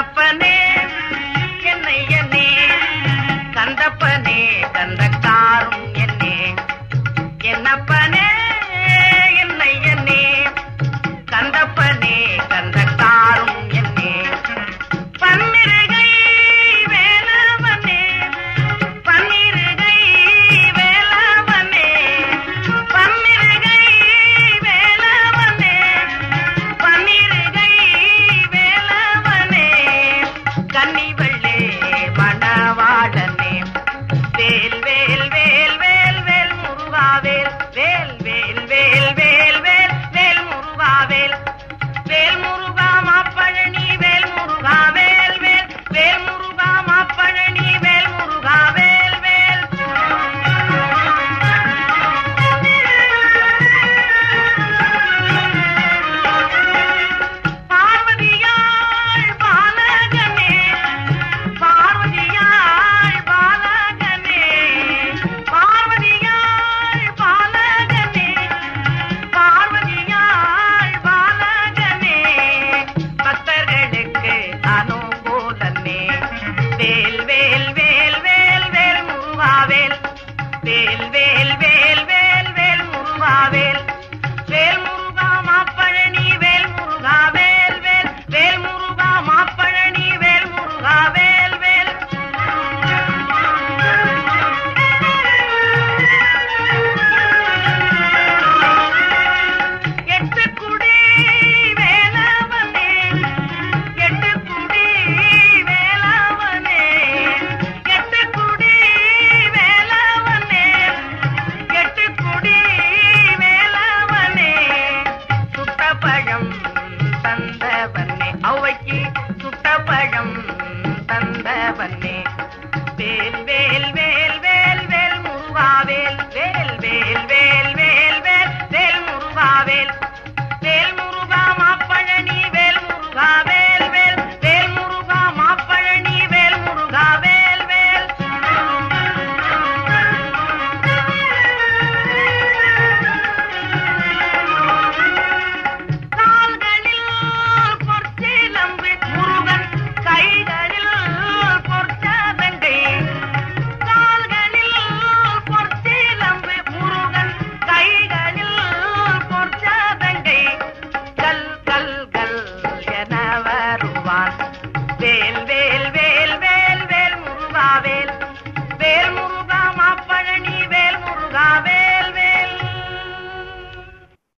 கந்தப்பனே என்னை என்னே கந்தப்பனே கந்த காரும் என்னே. என்னப்பனே வள bel, bel, bel, bel. बंदा बने